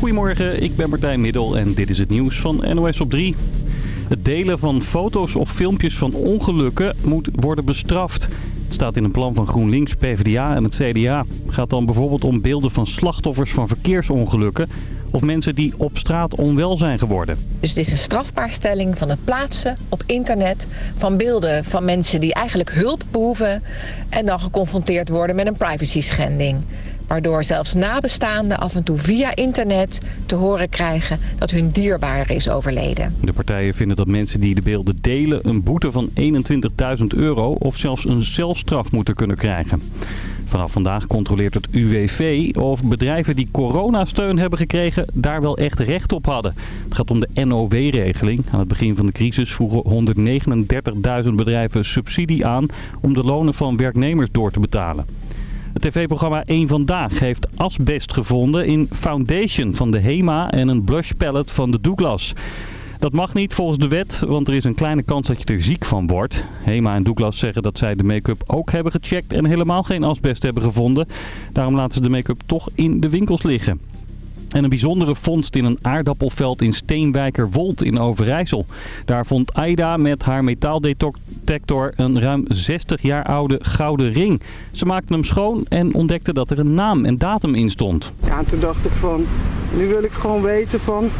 Goedemorgen, ik ben Martijn Middel en dit is het nieuws van NOS op 3. Het delen van foto's of filmpjes van ongelukken moet worden bestraft. Het staat in een plan van GroenLinks, PvdA en het CDA. Het gaat dan bijvoorbeeld om beelden van slachtoffers van verkeersongelukken... of mensen die op straat onwel zijn geworden. Dus het is een strafbaarstelling van het plaatsen op internet... van beelden van mensen die eigenlijk hulp behoeven... en dan geconfronteerd worden met een privacy schending waardoor zelfs nabestaanden af en toe via internet te horen krijgen dat hun dierbare is overleden. De partijen vinden dat mensen die de beelden delen een boete van 21.000 euro of zelfs een celstraf moeten kunnen krijgen. Vanaf vandaag controleert het UWV of bedrijven die coronasteun hebben gekregen daar wel echt recht op hadden. Het gaat om de NOW-regeling. Aan het begin van de crisis vroegen 139.000 bedrijven subsidie aan om de lonen van werknemers door te betalen. Tv-programma 1 Vandaag heeft asbest gevonden in foundation van de HEMA en een blush palette van de Douglas. Dat mag niet volgens de wet, want er is een kleine kans dat je er ziek van wordt. Hema en Douglas zeggen dat zij de make-up ook hebben gecheckt en helemaal geen asbest hebben gevonden. Daarom laten ze de make-up toch in de winkels liggen. En een bijzondere vondst in een aardappelveld in Steenwijkerwold in Overijssel. Daar vond Aida met haar metaaldetector een ruim 60 jaar oude gouden ring. Ze maakte hem schoon en ontdekte dat er een naam en datum in stond. Ja, en toen dacht ik van, nu wil ik gewoon weten van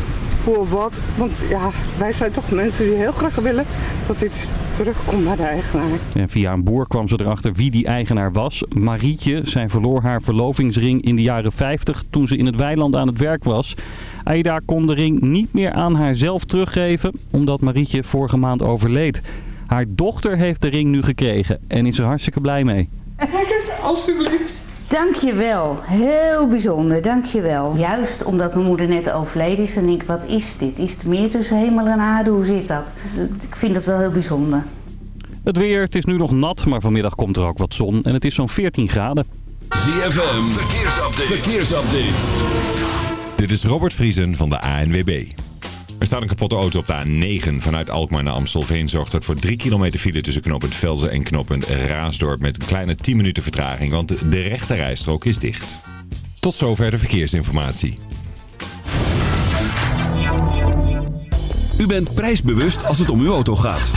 hoe of wat. Want ja, wij zijn toch mensen die heel graag willen dat dit terugkomt naar de eigenaar. En via een boer kwam ze erachter wie die eigenaar was. Marietje, zij verloor haar verlovingsring in de jaren 50 toen ze in het weiland aan het werk was. Aida kon de ring niet meer aan haarzelf teruggeven omdat Marietje vorige maand overleed. Haar dochter heeft de ring nu gekregen en is er hartstikke blij mee. Kijk eens, alsjeblieft. Dankjewel. Heel bijzonder, dankjewel. Juist omdat mijn moeder net overleden is, dan denk ik, wat is dit? Is het meer tussen hemel en aarde? Hoe zit dat? Ik vind dat wel heel bijzonder. Het weer, het is nu nog nat, maar vanmiddag komt er ook wat zon en het is zo'n 14 graden. ZFM, verkeersupdate. verkeersupdate. Dit is Robert Vriesen van de ANWB. Er staat een kapotte auto op de A9 vanuit Alkmaar naar Amstelveen. Zorgt dat voor 3 kilometer file tussen knooppunt Velzen en knooppunt Raasdorp. Met een kleine 10 minuten vertraging, want de rechte rijstrook is dicht. Tot zover de verkeersinformatie. U bent prijsbewust als het om uw auto gaat.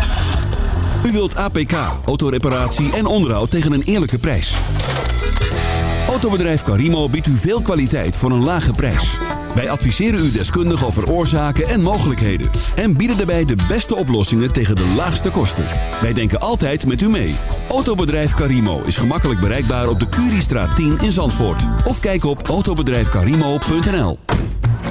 U wilt APK, autoreparatie en onderhoud tegen een eerlijke prijs. Autobedrijf Carimo biedt u veel kwaliteit voor een lage prijs. Wij adviseren u deskundig over oorzaken en mogelijkheden. En bieden daarbij de beste oplossingen tegen de laagste kosten. Wij denken altijd met u mee. Autobedrijf Carimo is gemakkelijk bereikbaar op de Curiestraat 10 in Zandvoort. Of kijk op autobedrijfcarimo.nl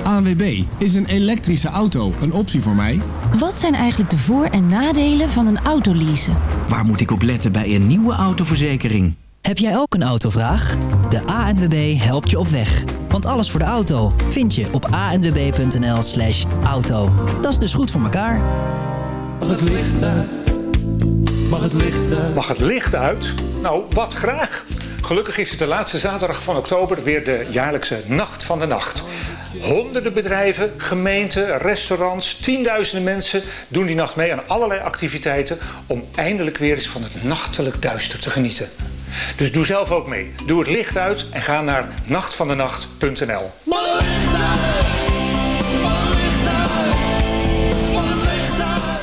ANWB, is een elektrische auto een optie voor mij? Wat zijn eigenlijk de voor- en nadelen van een autoleasen? Waar moet ik op letten bij een nieuwe autoverzekering? Heb jij ook een autovraag? De ANWB helpt je op weg. Want alles voor de auto vind je op anwb.nl slash auto. Dat is dus goed voor elkaar. Mag het licht uit? Mag het licht uit? Mag het licht uit? Nou, wat graag. Gelukkig is het de laatste zaterdag van oktober weer de jaarlijkse Nacht van de Nacht. Honderden bedrijven, gemeenten, restaurants, tienduizenden mensen doen die nacht mee aan allerlei activiteiten om eindelijk weer eens van het nachtelijk duister te genieten. Dus doe zelf ook mee. Doe het licht uit en ga naar nachtvandenacht.nl.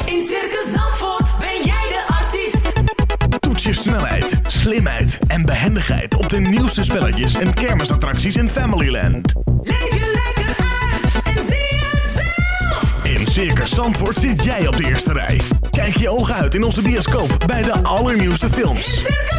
In Circus Zandvoort ben jij de artiest. Toets je snelheid, slimheid en behendigheid op de nieuwste spelletjes en kermisattracties in Familyland. Leef je lekker uit en zie het zelf. In Circus Zandvoort zit jij op de eerste rij. Kijk je ogen uit in onze bioscoop bij de allernieuwste films. In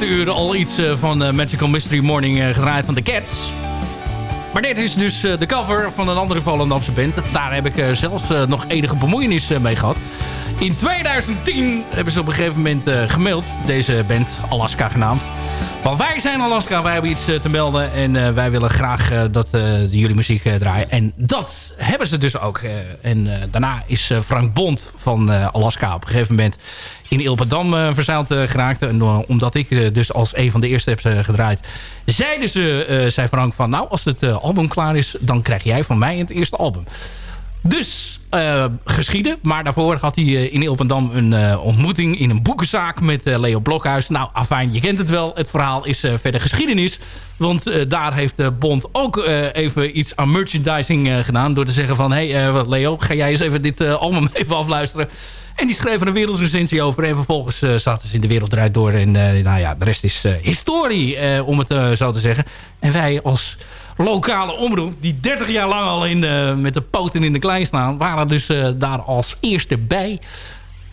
Eerste al iets uh, van uh, Magical Mystery Morning gedraaid van The Cats. Maar dit is dus de cover van een andere Volendamse band. Daar heb ik zelfs nog enige bemoeienis mee gehad. In 2010 hebben ze op een gegeven moment gemaild, deze band, Alaska genaamd. Want wij zijn Alaska, wij hebben iets te melden en wij willen graag dat jullie muziek draaien. En dat hebben ze dus ook. en daarna is Frank Bond van Alaska op een gegeven moment in Ilpendam uh, verzeild geraakt. En omdat ik dus als een van de eerste heb gedraaid... zeiden ze, zei Frank van... nou, als het album klaar is... dan krijg jij van mij het eerste album. Dus geschieden. Maar daarvoor had hij in Ilpendam een ontmoeting... in een boekenzaak met Leo Blokhuis. Nou, afijn, je kent het wel. Het verhaal is verder geschiedenis. Want daar heeft Bond ook even iets aan merchandising gedaan... door te zeggen van... hé hey, Leo, ga jij eens even dit album even afluisteren... En die schreven een wereldrecensie over. En vervolgens zaten ze in de wereld eruit door. En nou ja, de rest is historie, om het zo te zeggen. En wij als lokale omroep, die 30 jaar lang al in, met de poten in de klei staan... waren dus daar als eerste bij.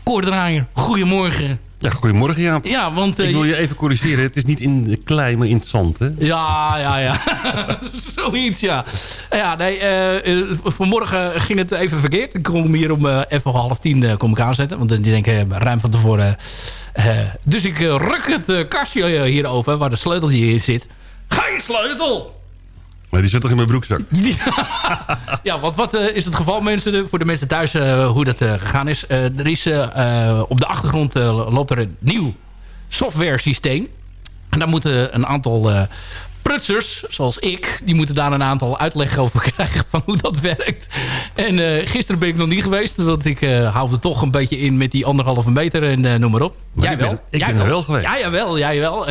Koordraaier, goedemorgen. Ja, goedemorgen Jaap. Ja, want, ik wil je even corrigeren. Het is niet in de klei, maar in het zand, hè? Ja, ja, ja. Zoiets, ja. Ja, nee, uh, vanmorgen ging het even verkeerd. Ik kom hier om uh, even half tien kom ik aanzetten. Want die denken ruim van tevoren... dus ik ruk het kastje hier open, waar de sleuteltje in zit. Je sleutel! Maar die zit toch in mijn broekzak? ja, want wat uh, is het geval, mensen? Voor de mensen thuis uh, hoe dat uh, gegaan is. er is op de achtergrond loopt er een nieuw software systeem. En daar moeten een aantal prutsers, zoals ik... die moeten daar een aantal uitleg over krijgen van hoe dat werkt. En uh, gisteren ben ik nog niet geweest... want ik uh, hou er toch een beetje in met die anderhalve meter en uh, noem maar op. Maar jij wel? Ben, ik jij ben er wel geweest. Ja, jawel. Jij wel.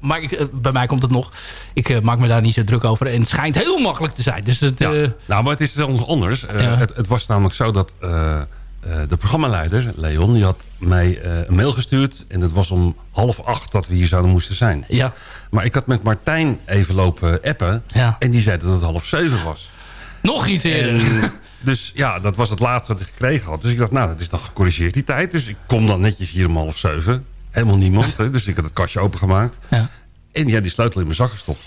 maar ik, bij mij komt het nog. Ik maak me daar niet zo druk over. En het schijnt heel makkelijk te zijn. Dus het, ja. Nou, maar het is nog anders. Ja. Het, het, was namelijk zo dat... de programmaleider, Leon, die had mij een mail gestuurd. En het was om half acht dat we hier zouden moesten zijn. Ja. Maar ik had met Martijn even lopen appen. Ja. En die zei dat het half zeven was. Nog iets eerder. En, dus ja, dat was het laatste wat ik gekregen had. Dus ik dacht, nou, dat is dan gecorrigeerd die tijd. Dus ik kom dan netjes hier om half zeven. Helemaal niemand. Dus ik had het kastje opengemaakt. Ja. En ja, die sleutel in mijn zak gestopt.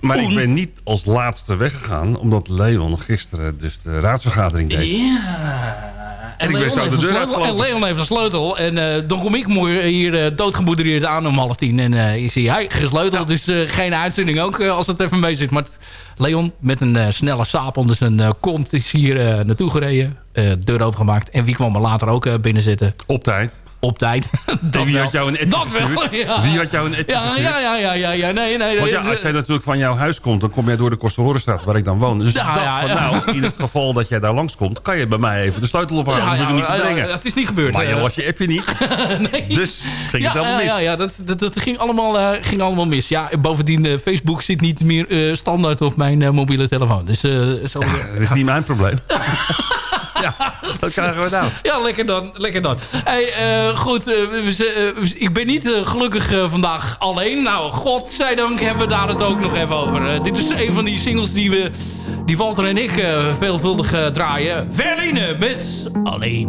Maar ik ben niet als laatste weggegaan... omdat Leon gisteren dus de raadsvergadering deed. Ja... En, en ik ben zo de deur. En Leon heeft een sleutel. En uh, dan kom ik mooi hier uh, doodgemoedereerd aan om half tien. En uh, ik zie, hij gesleuteld. Ja. Dus geen uitzending ook als het even mee zit. Maar Leon met een snelle saap onder zijn kont is hier naartoe gereden. deur opengemaakt. En wie kwam er later ook binnen zitten? Op tijd op tijd. dat wie had jou een etje dat wel, ja. Wie had jou een etje ja, ja, ja, ja, ja, ja, nee, nee. Want ja, als jij natuurlijk van jouw huis komt, dan kom jij door de Kosterhorenstraat waar ik dan woon. Dus ja, ik dacht van nou, in het geval dat jij daar langskomt, kan je bij mij even de sleutel ophalen. Ja, ja, niet brengen. het is niet gebeurd. Maar je las je appje niet. nee. Dus ging het allemaal mis. Ja, ja dat, dat, dat ging, allemaal, uh, ging allemaal mis. Ja, bovendien, uh, Facebook zit niet meer uh, standaard op mijn mobiele telefoon. Dus, zo, dat is niet mijn probleem. Ja, dat krijgen we nou. Ja, lekker dan. Lekker dan. Hey, uh, goed, we, uh, ik ben niet gelukkig vandaag alleen. Nou, godzijdank hebben we daar het ook nog even over. dit is een van die singles die, we, die Walter en ik veelvuldig draaien. Verline met Alleen.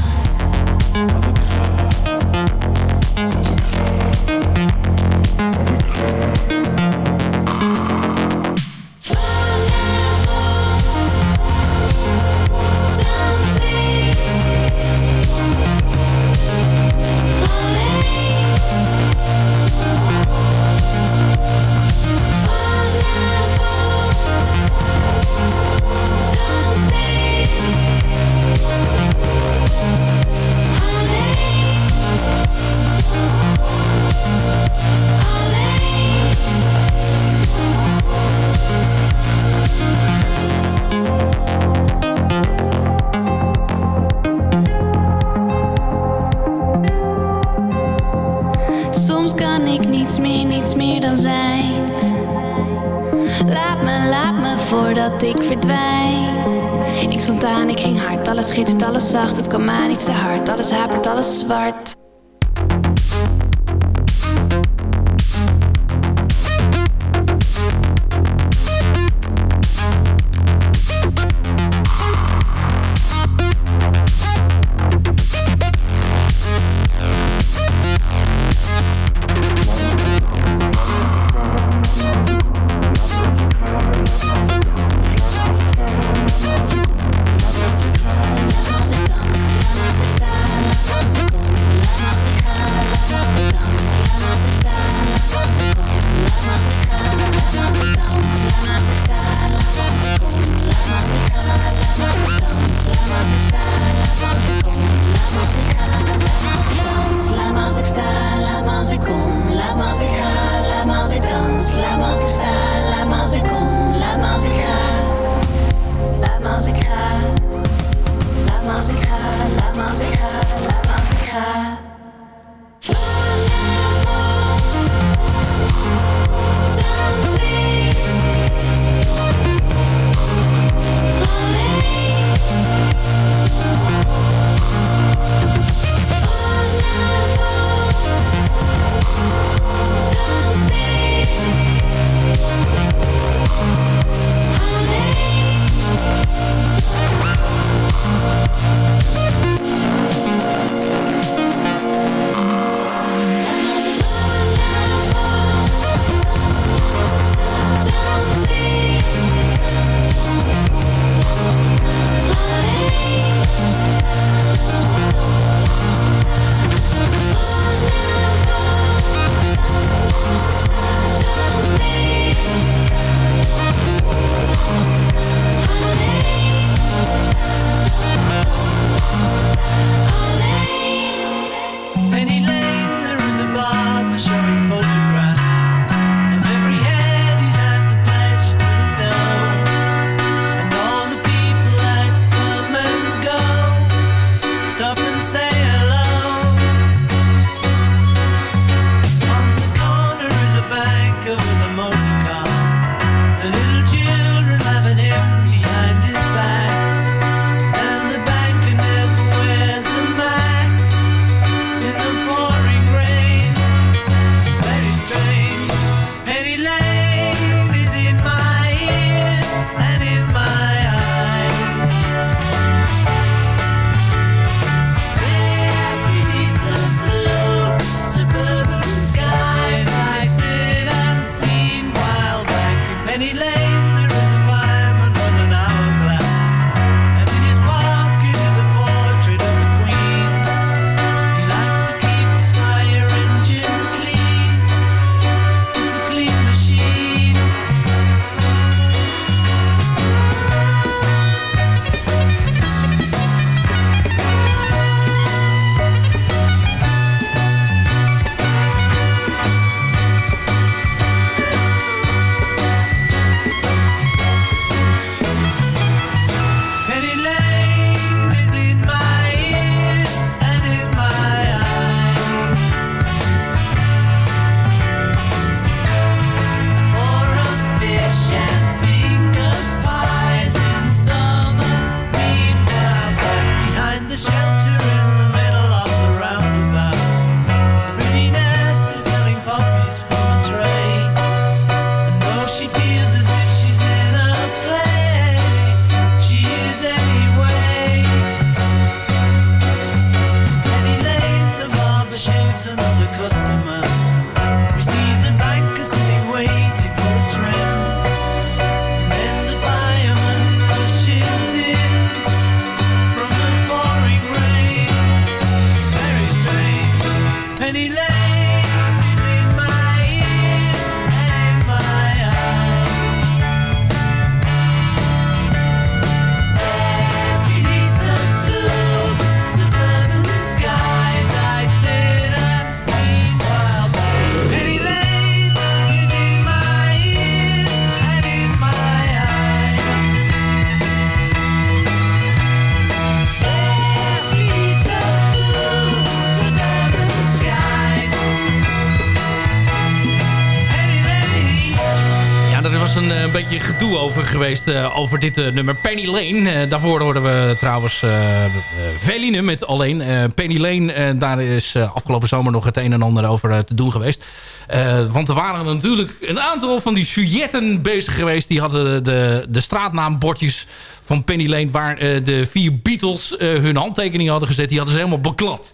Penny Lane gedoe over geweest eh, over dit eh, nummer Penny Lane. Eh, daarvoor hoorden we trouwens Veline met alleen. Penny Lane, daar is afgelopen zomer nog het een en ander over te doen geweest. Want er waren natuurlijk een aantal van die sujetten bezig geweest. Die hadden de, de straatnaambordjes van Penny Lane... waar de vier Beatles hun handtekening hadden gezet. Die hadden ze helemaal beklad.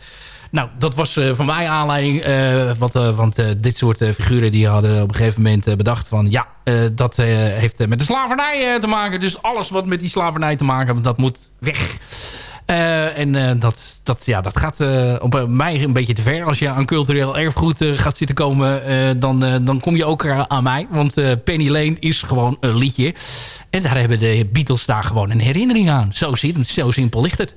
Nou, dat was eh, van mij aanleiding. eh, wat, eh, want dit soort figuren die hadden op een gegeven moment bedacht van... ja, dat heeft met de slavernij te maken. Dus alles wat met die slavernij te maken heeft, dat moet weg. En dat, dat, ja, dat gaat op mij een beetje te ver. Als je aan cultureel erfgoed gaat zitten komen... dan, dan kom je ook aan mij. Want Penny Lane is gewoon een liedje. En daar hebben de Beatles daar gewoon een herinnering aan. Zo, zit, zo simpel ligt het.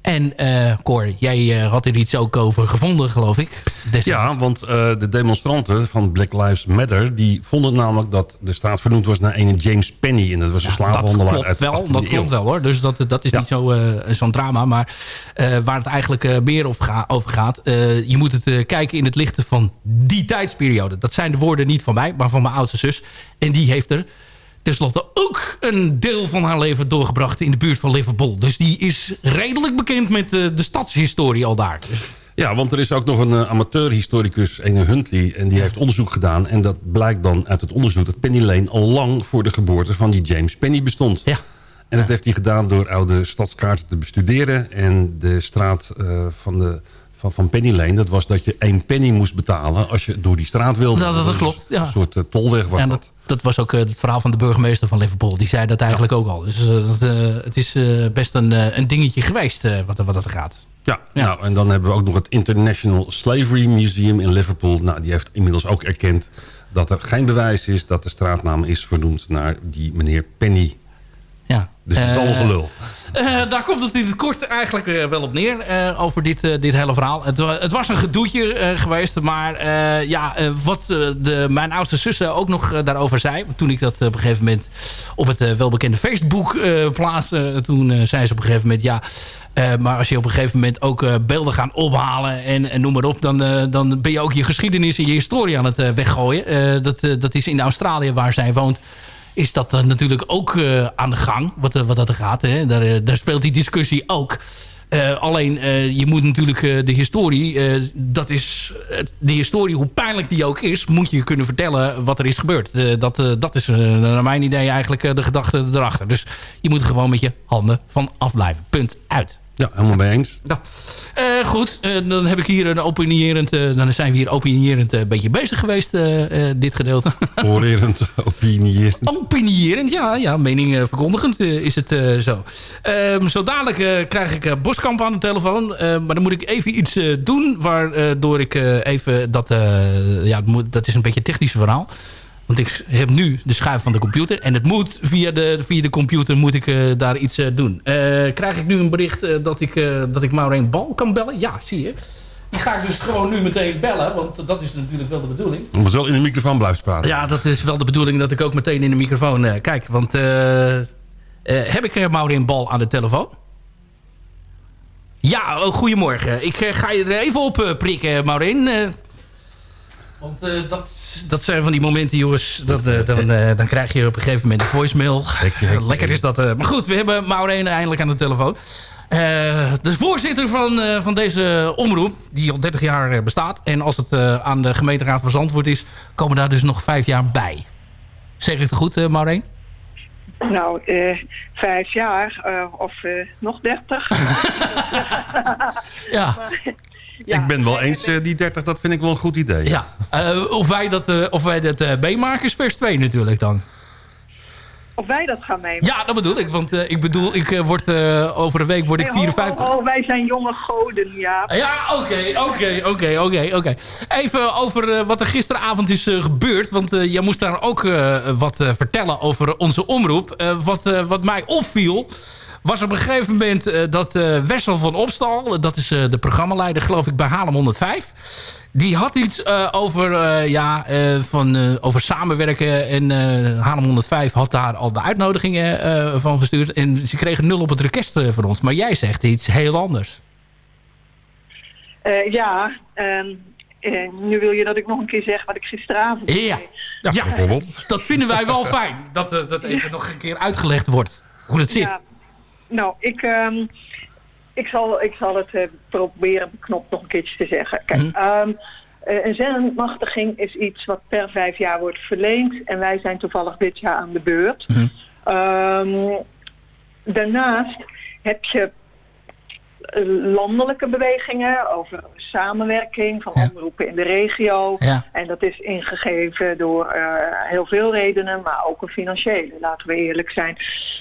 En eh Cor, jij eh, had er iets ook over gevonden, geloof ik. Ja, want eh, de demonstranten van Black Lives Matter... die vonden namelijk dat de straat vernoemd was naar een James Penny. En dat was een slavenhandelaar dat klopt uit wel, 18e dat eeuw. klopt wel hoor. Dus dat, dat is niet zo, eh, zo'n drama. Maar waar het eigenlijk meer over, ga- over gaat... je moet het kijken in het lichte van die tijdsperiode. Dat zijn de woorden niet van mij, maar van mijn oudste zus. En die heeft er tenslotte ook een deel van haar leven doorgebracht... in de buurt van Liverpool. Dus die is redelijk bekend met eh, de stadshistorie al daar. Ja, want er is ook nog een eh, amateurhistoricus, Ene Huntley... en die heeft onderzoek gedaan. En dat blijkt dan uit het onderzoek... dat Penny Lane al lang voor de geboorte van die James Penny bestond. Ja. En dat heeft hij gedaan door oude stadskaarten te bestuderen. En de straat eh, van, de, van, van Penny Lane... dat was dat je één penny moest betalen als je door die straat wilde. Dat- dat was klopt, ja. Een soort tolweg was en dat. Dat, was ook eh, het verhaal van de burgemeester van Liverpool. Die zei dat eigenlijk ook al. Dus eh, dat, eh, het is best een, een dingetje geweest wat, er- wat er gaat. Ja, Nou, en dan hebben we ook nog het International Slavery Museum in Liverpool. Nou, die heeft inmiddels ook erkend dat er geen bewijs is... dat de straatnaam is vernoemd naar die meneer Penny. Ja. Dus het is al gelul. Eh, daar komt het in het kort eigenlijk eh, wel op neer eh, over dit, dit hele verhaal. Het, het was een gedoetje geweest, maar ja, wat de, mijn oudste zus ook nog daarover zei... toen ik dat op een gegeven moment op het welbekende Facebook plaatste... toen zei ze op een gegeven moment, ja... maar als je op een gegeven moment ook beelden gaat ophalen en, en noem maar op... Dan, dan ben je ook je geschiedenis en je historie aan het weggooien. Dat, dat is in Australië waar zij woont is dat eh, natuurlijk ook eh, aan de gang, wat, eh, wat dat gaat. Hè. Daar, daar speelt die discussie ook. Alleen, je moet natuurlijk de historie... dat is, de historie, hoe pijnlijk die ook is... moet je kunnen vertellen wat er is gebeurd. Dat, dat is naar mijn idee eigenlijk de gedachte erachter. Dus je moet er gewoon met je handen van afblijven. Punt uit. Ja, helemaal mee eens. Eh, goed, eh, dan heb ik hier een opinierend... eh, dan zijn we hier opinierend een beetje bezig geweest, dit gedeelte. Orerend, opinierend. Opinierend, ja, ja mening verkondigend is het zo. Ehm, zo dadelijk krijg ik Boskamp aan de telefoon. maar dan moet ik even iets doen... waardoor ik even dat... ja, dat is een beetje een technisch verhaal. Want ik heb nu de schuif van de computer. En het moet via de, via de computer moet ik eh, daar iets eh, doen. Eh, krijg ik nu een bericht dat, ik, dat ik Maureen Bal kan bellen? Ja, zie je. Die ga ik dus gewoon nu meteen bellen. Want dat is natuurlijk wel de bedoeling. Je moet wel in de microfoon blijven praten. Ja, dat is wel de bedoeling dat ik ook meteen in de microfoon kijk. Want heb ik Maureen Bal aan de telefoon? Ja, oh, goedemorgen. Ik ga je er even op prikken, Maureen. Want eh, dat, dat zijn van die momenten, jongens. Dat, eh, dan, eh, dan krijg je op een gegeven moment een voicemail. Lekker is dat. eh. maar goed, we hebben Maureen eindelijk aan de telefoon. Eh, de voorzitter van, eh, van deze omroep, die al 30 jaar bestaat. En als het eh, aan de gemeenteraad van Zandvoort is, komen daar dus nog vijf jaar bij. Zeg ik het goed, eh Maureen? Nou, eh, vijf jaar eh, of eh, nog dertig. Ja. ik ben wel eens, eh, die 30, dat vind ik wel een goed idee. Ja. Eh, of wij dat, eh, of wij dat eh, meemaken is vers 2 natuurlijk dan. Of wij dat gaan meemaken. Ja, dat bedoel ik. Want eh, ik bedoel, ik word, eh, over een week word ik Nee, ho, 54. ho, ho, wij zijn jonge goden, ja. Ja, oké, oké, oké, oké, oké. Even over wat er gisteravond is gebeurd. Want eh, jij moest daar ook eh, wat eh, vertellen over onze omroep. Eh, wat, wat mij opviel was op een gegeven moment eh, dat eh, Wessel van Opstal... dat is eh, de programmaleider geloof ik bij Haarlem 105... Die had iets eh, over, eh, ja, eh, van, eh, over samenwerken. En eh Haarlem 105 had daar al de uitnodigingen eh, van gestuurd. En ze kregen nul op het request eh, van ons. Maar jij zegt iets heel anders. Eh, ja, ehm, eh, nu wil je dat ik nog een keer zeg wat ik gisteravond Ja, ja, bijvoorbeeld. dat vinden wij wel fijn. Dat eh, dat even nog een keer uitgelegd wordt. Hoe het zit. Ja, nou, ik, ehm, ik, zal, ik zal het eh, proberen beknopt nog een keertje te zeggen. Kijk, Mhm. ehm, eh, een zendmachtiging is iets wat per vijf jaar wordt verleend. En wij zijn toevallig dit jaar aan de beurt. Mhm. Ehm, daarnaast heb je landelijke bewegingen over samenwerking van omroepen in de regio. Ja. En dat is ingegeven door eh, heel veel redenen, maar ook een financiële. Laten we eerlijk zijn.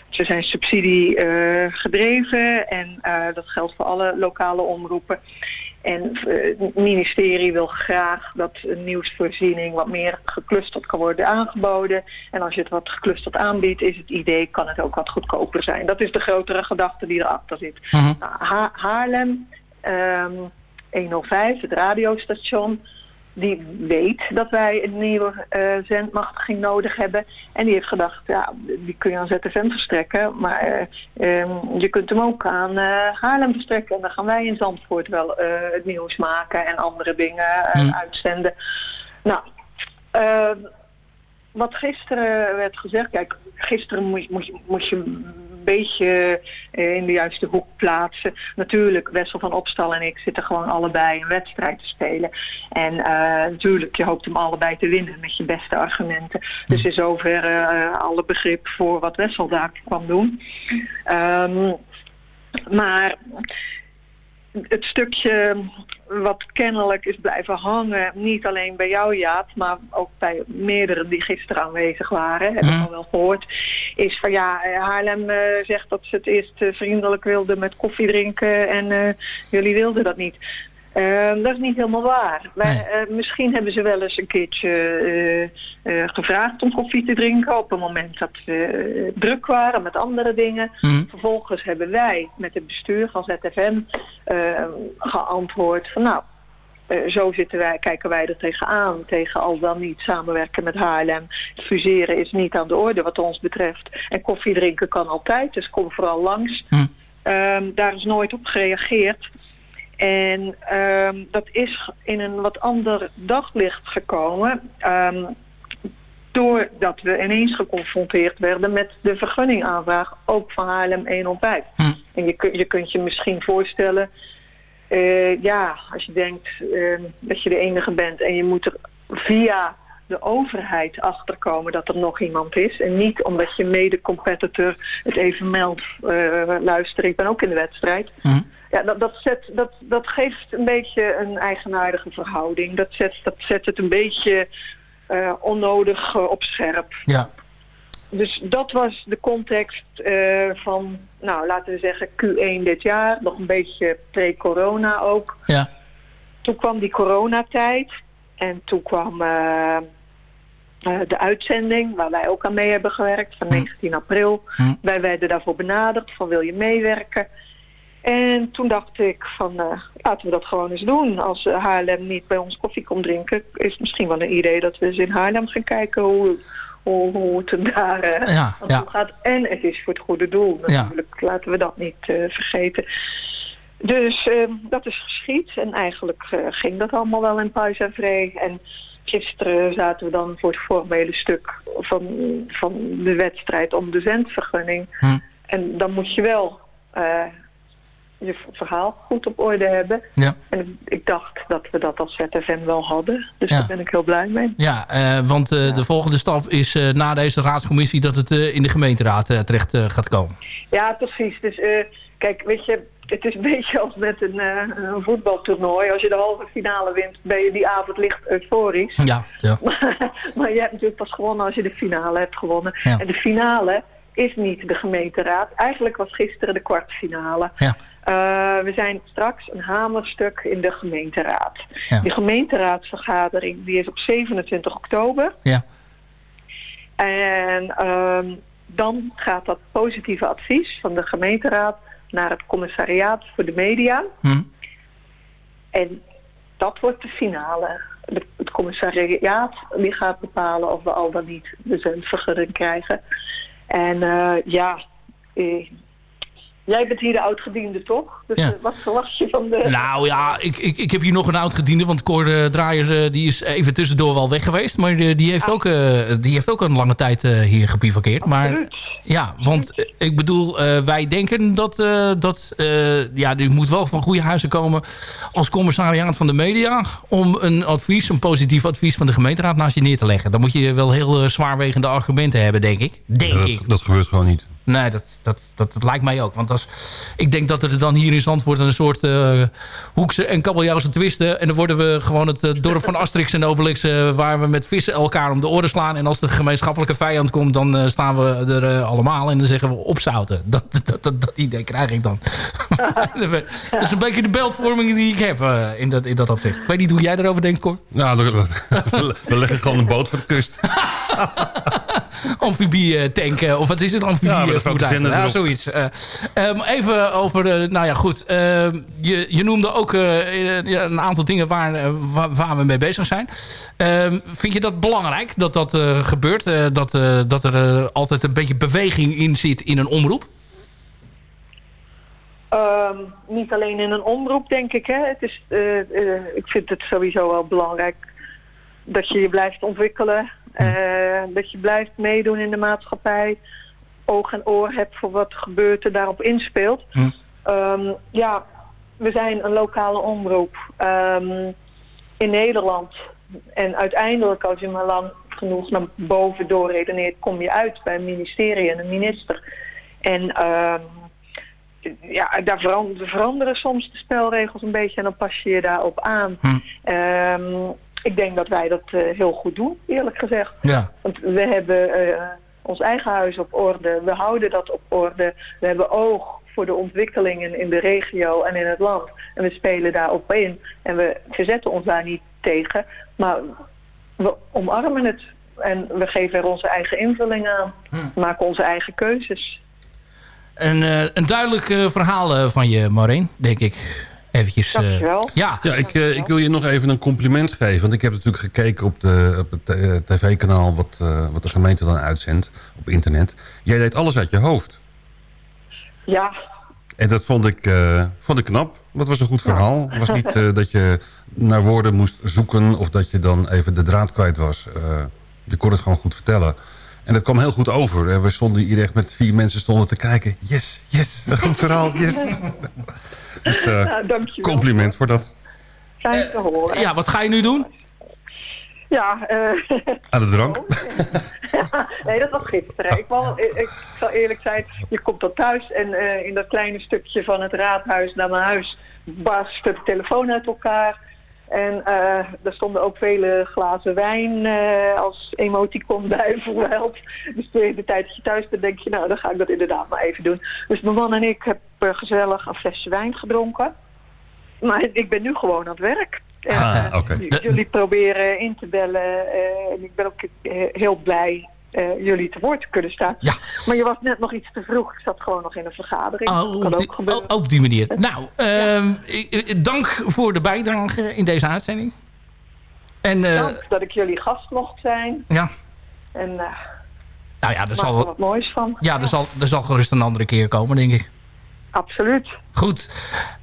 Ze zijn subsidie eh, gedreven en eh, dat geldt voor alle lokale omroepen. En eh, het ministerie wil graag dat een nieuwsvoorziening wat meer geclusterd kan worden aangeboden. En als je het wat geclusterd aanbiedt, is het idee, kan het ook wat goedkoper zijn. Dat is de grotere gedachte die erachter zit. Nou, Ha- Haarlem, ehm 105, het radiostation, die weet dat wij een nieuwe eh, zendmachtiging nodig hebben. En die heeft gedacht, ja, die kun je aan ZFM verstrekken, maar eh, ehm, je kunt hem ook aan eh, Haarlem verstrekken. En dan gaan wij in Zandvoort wel het nieuws maken en andere dingen Hmm. uitzenden. Nou, eh, wat gisteren werd gezegd, kijk, gisteren moet, je- moet, je- moet je beetje eh, in de juiste hoek plaatsen. Natuurlijk, Wessel van Opstal en ik zitten gewoon allebei een wedstrijd te spelen. En eh, natuurlijk, je hoopt hem allebei te winnen met je beste argumenten. Dus in zoverre eh, alle begrip voor wat Wessel daar kwam doen. Ehm, maar het stukje wat kennelijk is blijven hangen, niet alleen bij jou Jaap, maar ook bij meerdere die gisteren aanwezig waren, heb ik al wel gehoord, is van ja, eh, Haarlem eh, zegt dat ze het eerst eh, vriendelijk wilden met koffie drinken en jullie wilden dat niet. Eh, dat is niet helemaal waar. Wij, eh, misschien hebben ze wel eens een keertje eh, eh, gevraagd om koffie te drinken op een moment dat we druk waren met andere dingen. Vervolgens hebben wij met het bestuur van ZFM geantwoord van nou, zo zitten wij, kijken wij er tegenaan, tegen al dan niet samenwerken met Haarlem. Fuseren is niet aan de orde wat ons betreft. En koffie drinken kan altijd, dus kom vooral langs. Ehm, daar is nooit op gereageerd. En ehm, dat is in een wat ander daglicht gekomen. ehm, doordat we ineens geconfronteerd werden met de vergunningaanvraag, ook van Haarlem 105. En je, je kunt je misschien voorstellen, eh, ja, als je denkt ehm, dat je de enige bent en je moet er via de overheid achterkomen dat er nog iemand is. En niet omdat je mede-competitor het even meldt, eh, luister, ik ben ook in de wedstrijd. Ja, dat, dat, zet, dat, dat geeft een beetje een eigenaardige verhouding. Dat zet, dat zet het een beetje eh, onnodig eh, op scherp. Ja. Dus dat was de context eh, van, nou laten we zeggen Q1 dit jaar. Nog een beetje pre-corona ook. Ja. Toen kwam die coronatijd. En toen kwam de uitzending, waar wij ook aan mee hebben gewerkt, van 19 april. Wij werden daarvoor benaderd, van wil je meewerken? En toen dacht ik van, eh, laten we dat gewoon eens doen. Als eh, Haarlem niet bij ons koffie komt drinken, is het misschien wel een idee dat we eens in Haarlem gaan kijken hoe, hoe, hoe het er daar eh, Ja, gaat. En het is voor het goede doel Ja. natuurlijk, laten we dat niet vergeten. Dus eh, dat is geschied en eigenlijk ging dat allemaal wel in puis en vree. En gisteren zaten we dan voor het formele stuk van, van de wedstrijd om de zendvergunning. En dan moet je wel je verhaal goed op orde hebben. Ja. En ik dacht dat we dat als ZFM wel hadden. Dus Ja. daar ben ik heel blij mee. Ja, eh, want eh, de volgende stap is eh, na deze raadscommissie dat het in de gemeenteraad terecht gaat komen. Ja, precies. Dus kijk, weet je, het is een beetje als met een, een voetbaltoernooi. Als je de halve finale wint, ben je die avond licht euforisch. Ja, ja. maar je hebt natuurlijk pas gewonnen als je de finale hebt gewonnen. Ja. En de finale is niet de gemeenteraad. Eigenlijk was gisteren de kwartfinale. Ja. Eh, we zijn straks een hamerstuk in de gemeenteraad. Ja. Die gemeenteraadsvergadering die is op 27 oktober. Ja. En ehm, dan gaat dat positieve advies van de gemeenteraad naar het commissariaat voor de media. Hm. En dat wordt de finale. De- het commissariaat die gaat bepalen of we al dan niet de zendvergunning krijgen. En eh, ja, eh, Jij bent hier de oudgediende, toch? Dus Ja. eh, wat verwacht je van de... Nou ja, ik, ik, ik heb hier nog een oud gediende. Want Cor eh, Draaier eh, die is even tussendoor wel weg geweest. Maar die, heeft ook, eh, die heeft ook een lange tijd eh, hier gebivakkeerd. Maar ja, want ik bedoel, eh, wij denken dat... eh, dat eh, ja, u moet wel van goede huizen komen als commissariaat van de media... om een advies, een positief advies van de gemeenteraad naast je neer te leggen. Dan moet je wel heel zwaarwegende argumenten hebben, denk ik. Denk Ja, ik. dat gebeurt gewoon niet. Nee, dat, dat, dat, dat lijkt mij ook. Want als, ik denk dat er dan hier in Zandvoort een soort eh, hoekse en kabeljauwse twisten... en dan worden we gewoon het eh, dorp van Asterix en Obelix... eh, waar we met vissen elkaar om de oren slaan. En als de gemeenschappelijke vijand komt, dan eh, staan we er eh, allemaal... en dan zeggen we opzouten. Dat, dat, dat, dat idee krijg ik dan. dat is een beetje de beeldvorming die ik heb eh, in, dat, in dat opzicht. Ik weet niet hoe jij daarover denkt, Cor. Nou, we, we leggen gewoon een boot voor de kust. amfibie eh, of wat is het? Amfibie Ja, eh, ja, zoiets. Eh, ehm, even over eh, nou ja goed. Ehm, je, je noemde ook eh, ja, een aantal dingen waar, waar, waar we mee bezig zijn. Ehm, vind je dat belangrijk dat dat eh, gebeurt? Eh, dat, eh, dat er eh, altijd een beetje beweging in zit in een omroep? Ehm, niet alleen in een omroep, denk ik. Hè. Het is, ik vind het sowieso wel belangrijk dat je je blijft ontwikkelen. Eh, dat je blijft meedoen in de maatschappij. Oog en oor hebt voor wat er gebeurt en daarop inspeelt. Ehm, ja, we zijn een lokale omroep ehm, in Nederland. En uiteindelijk, als je maar lang genoeg naar boven doorredeneert... kom je uit bij een ministerie en een minister. En... ehm, ja, daar veranderen, veranderen soms de spelregels een beetje en dan pas je je daarop aan. Ehm, ik denk dat wij dat eh, heel goed doen, eerlijk gezegd. Ja. Want we hebben eh, ons eigen huis op orde, we houden dat op orde. We hebben oog voor de ontwikkelingen in de regio en in het land. En we spelen daarop in. En we verzetten ons daar niet tegen, maar we omarmen het. En we geven er onze eigen invulling aan. Maken onze eigen keuzes. een, eh, een duidelijk verhaal van je Maureen denk ik eventjes eh, Dankjewel. ja, Ja, ik, eh, ik wil je nog even een compliment geven. Want ik heb natuurlijk gekeken op, de, op het eh, tv-kanaal... Wat, eh, wat de gemeente dan uitzendt op internet. Jij deed alles uit je hoofd. Ja, En dat vond ik, eh, vond ik knap. Dat was een goed verhaal. Het was niet eh, dat je naar woorden moest zoeken... of dat je dan even de draad kwijt was. Eh, je kon het gewoon goed vertellen. En dat kwam heel goed over. We stonden hier echt met vier mensen stonden te kijken. Yes, yes, een goed verhaal, yes. Dus eh, Nou, dankjewel. compliment voor dat. fijn te horen. ja, wat ga je nu doen? Ja, eh, Aan de drank. nee, dat was gisteren. Ik, wou, ik, ik zal eerlijk zijn, je komt dan thuis en eh, in dat kleine stukje van het raadhuis naar mijn huis barstte de telefoon uit elkaar. En eh er stonden ook vele glazen wijn eh, als emoticon bij verwijld. Dus de tijd dat je thuis bent, denk je, nou, dan ga ik dat inderdaad maar even doen. Dus mijn man en ik hebben gezellig een flesje wijn gedronken. Maar ik ben nu gewoon aan het werk. En, Ah, eh, oké. j- Jullie proberen in te bellen. eh, en ik ben ook eh, heel blij eh, jullie te woord kunnen staan. Ja. Maar je was net nog iets te vroeg. Ik zat gewoon nog in een vergadering. Oh, dat kan op, ook die, gebeuren. oh, op die manier. Nou, ehm, dank voor de bijdrage in deze uitzending. En eh, Dank dat ik jullie gast mocht zijn. ja, En eh nou ja, er er zal, wat moois van. ja er, zal, er zal gerust een andere keer komen, denk ik. Absoluut. Goed.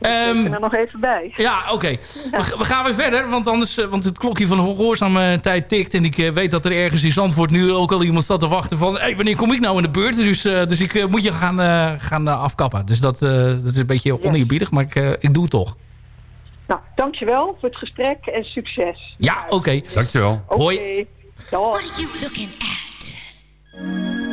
Ik Ehm, ben er nog even bij. ja, oké. We, we gaan weer verder, want, anders, eh, want het klokje van de gehoorzame tijd tikt. En ik eh, weet dat er ergens in Zandvoort nu ook al iemand staat te wachten van... Hey, wanneer kom ik nou in de beurt? Dus, eh, dus ik eh, moet je gaan, eh, gaan eh, afkappen. Dus dat, eh, dat is een beetje oneerbiedig, maar ik, eh, ik doe het toch. Nou, dankjewel voor het gesprek en succes. Ja, oké. Dankjewel. Oké. Hoi. Dag. where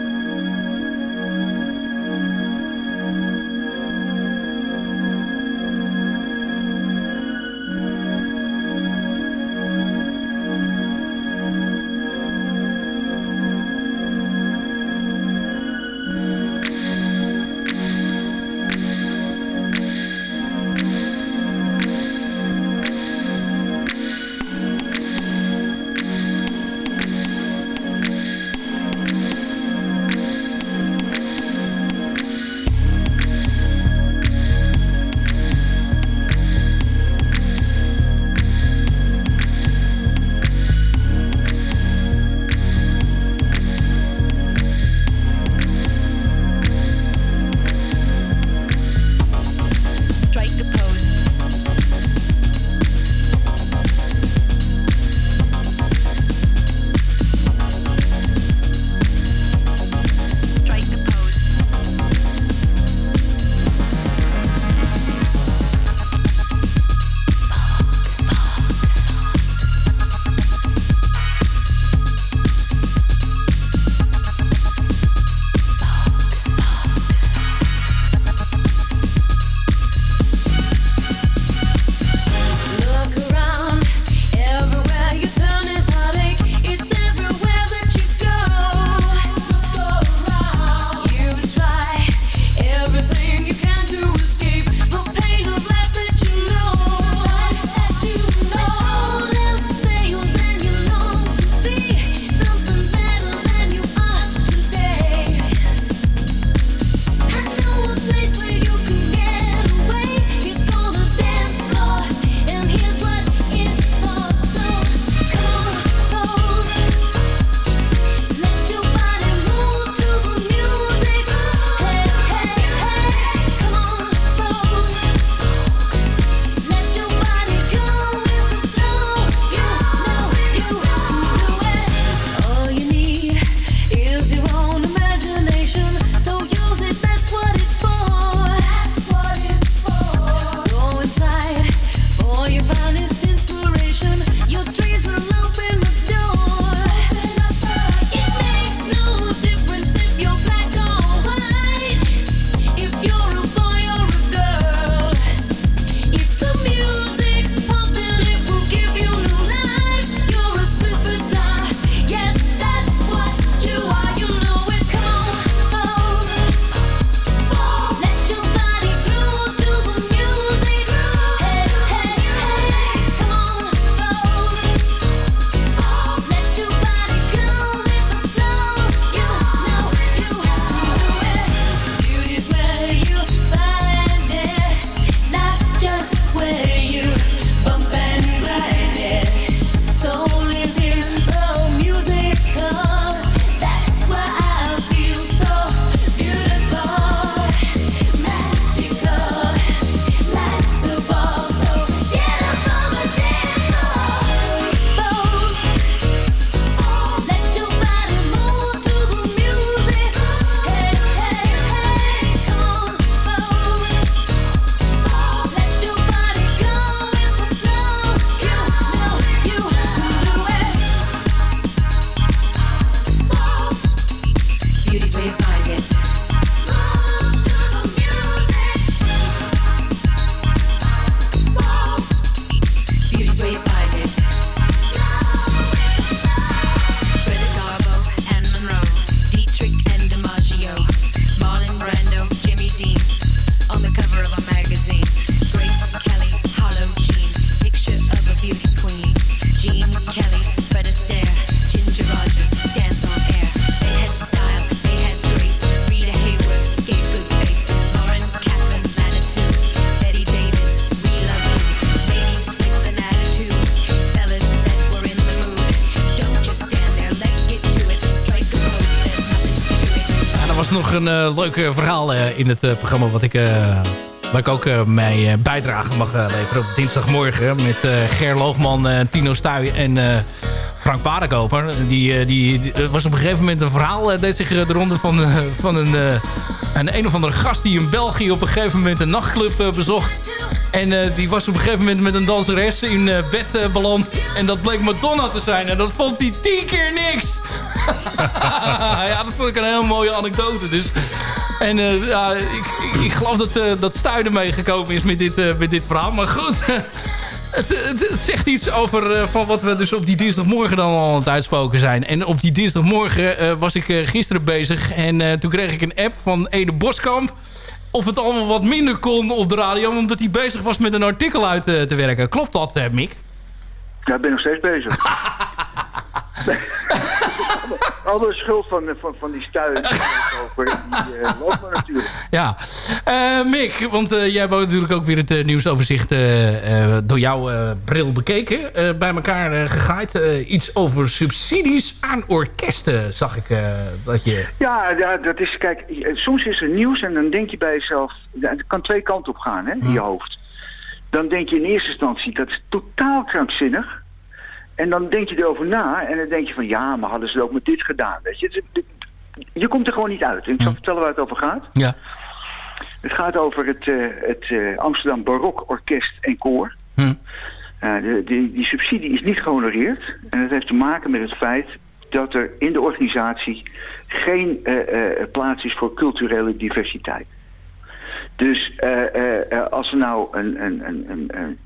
een eh, leuk eh, verhaal eh, in het programma wat ik, waar ik ook eh, bijdrage mag leveren op dinsdagmorgen met Ger Loogman, Tino Stuy en Frank Paardenkoper. Die, die, was op een gegeven moment een verhaal, deed zich de ronde van, van een, een een of andere gast die in België op een gegeven moment een nachtclub bezocht. En die was op een gegeven moment met een danseres in bed beland. En dat bleek Madonna te zijn. En dat vond hij tien keer niks. ja, dat vond ik een heel mooie anekdote. Dus. En eh, ja, ik, ik, ik geloof dat, eh dat Stuy ermee gekomen is met dit, eh, met dit verhaal. Maar goed, het, het, het zegt iets over van wat we dus op die dinsdagmorgen dan al aan het uitspoken zijn. En op die dinsdagmorgen was ik gisteren bezig. En toen kreeg ik een app van Ede Boskamp. Of het allemaal wat minder kon op de radio. Omdat hij bezig was met een artikel uit te werken. Klopt dat, Mick? Ja, ik ben nog steeds bezig. Alle schuld van, van, van die stuien over, die uh, loopt maar natuurlijk. Ja, Eh, Mick, want eh, jij hebt natuurlijk ook weer het nieuwsoverzicht door jouw bril bekeken. bij elkaar gegaaid. Iets over subsidies aan orkesten zag ik dat je... Ja, ja, dat is, kijk, soms is er nieuws en dan denk je bij jezelf, het kan twee kanten op gaan hè, in je hoofd. Dan denk je in eerste instantie, dat is totaal krankzinnig. En dan denk je erover na en dan denk je van, ja, maar hadden ze ook met dit gedaan, weet je. Het- het- Je komt er gewoon niet uit. En ik zal vertellen waar het over gaat. Ja. Het gaat over het, eh, het eh, Amsterdam Barok Orkest en Koor. Hm. Eh, de, die, die subsidie is niet gehonoreerd. En dat heeft te maken met het feit dat er in de organisatie geen eh, eh, plaats is voor culturele diversiteit. Dus eh, eh, eh, als er nou een, een, een, een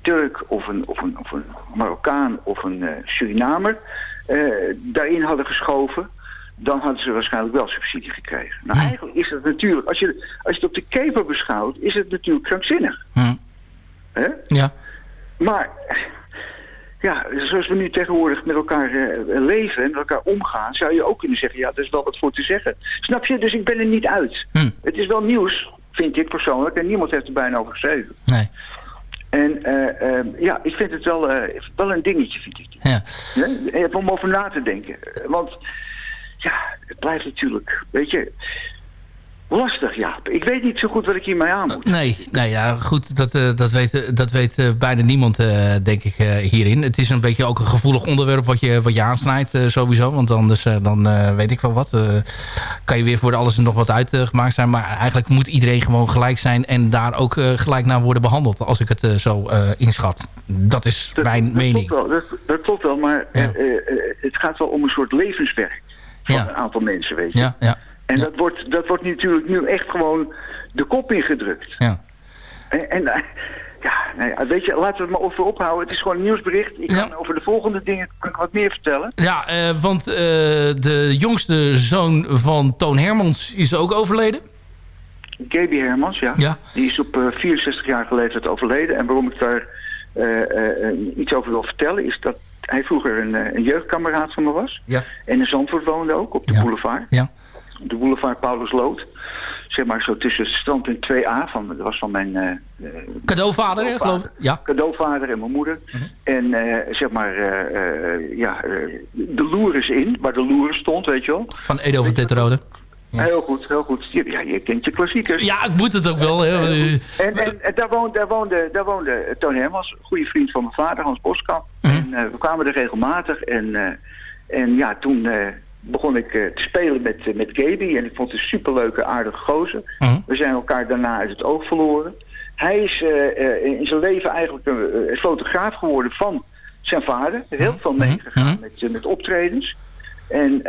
Turk of een, of, een, of een Marokkaan of een eh, Surinamer eh, daarin hadden geschoven, dan hadden ze waarschijnlijk wel subsidie gekregen. Nou, eigenlijk is het natuurlijk, als je, als je het op de keper beschouwt, is het natuurlijk krankzinnig. Hè? Ja. Maar, ja, zoals we nu tegenwoordig met elkaar eh, leven en met elkaar omgaan, zou je ook kunnen zeggen, ja, er is wel wat voor te zeggen. Snap je? Dus ik ben er niet uit. Het is wel nieuws, vind ik persoonlijk, en niemand heeft er bijna over geschreven. Nee. En eh, eh, ja, ik vind het wel, eh, wel een dingetje, vind ik. Ja. Om over na te denken. Want ja, het blijft natuurlijk, weet je, lastig, ja. Ik weet niet zo goed wat ik hiermee aan moet. Nee, nee ja, goed, dat, eh, dat weet, eh, dat weet eh, bijna niemand, eh, denk ik, hierin. Het is een beetje ook een gevoelig onderwerp wat je, wat je aansnijdt, sowieso. Want anders dan weet ik wel wat. kan je weer voor alles en nog wat uitgemaakt zijn. Maar eigenlijk moet iedereen gewoon gelijk zijn... en daar ook gelijk naar worden behandeld, als ik het zo inschat. Dat is mijn dat mening. Klopt wel, dat, dat klopt wel, maar het gaat wel om een soort levenswerk van een aantal mensen, weet je. Ja, ja. En dat, wordt, dat wordt natuurlijk nu echt gewoon de kop ingedrukt. Ja. En, en eh, ja, nou ja, weet je, laten we het maar over ophouden. Het is gewoon een nieuwsbericht. Ik kan over de volgende dingen kan ik wat meer vertellen. Ja, eh, want eh, de jongste zoon van Toon Hermans is ook overleden. Gaby Hermans, ja. Ja. Die is op eh 64-jarige leeftijd overleden. En waarom ik daar eh, eh, eh, iets over wil vertellen... is dat hij vroeger een, eh, een jeugdkameraad van me was. Ja. En in Zandvoort woonde ook, op de boulevard. Ja. De boulevard Paulus Lood. Zeg maar zo tussen het strand en 2A. Van, dat was van mijn... eh, eh, Cadeauvader, hè, geloof ik. Ja. cadeauvader en mijn moeder. En eh, zeg maar, ja, de loeres in, waar de loeres stond, weet je wel. Van Edo van Tetterode. Heel goed, heel goed. Ja, je kent je klassiekers. Ja, ik moet het ook wel. Hè. En, en, en daar, woonde, daar, woonde, daar woonde Toon Hermans, goede vriend van mijn vader, Hans Boskamp. En eh, we kwamen er regelmatig. En, en ja, toen begon ik eh, te spelen met, eh, met Gaby. En ik vond het een superleuke, aardige gozer. We zijn elkaar daarna uit het oog verloren. Hij is eh, in zijn leven eigenlijk een, een fotograaf geworden van zijn vader. Er heel veel meegegaan met, met optredens. En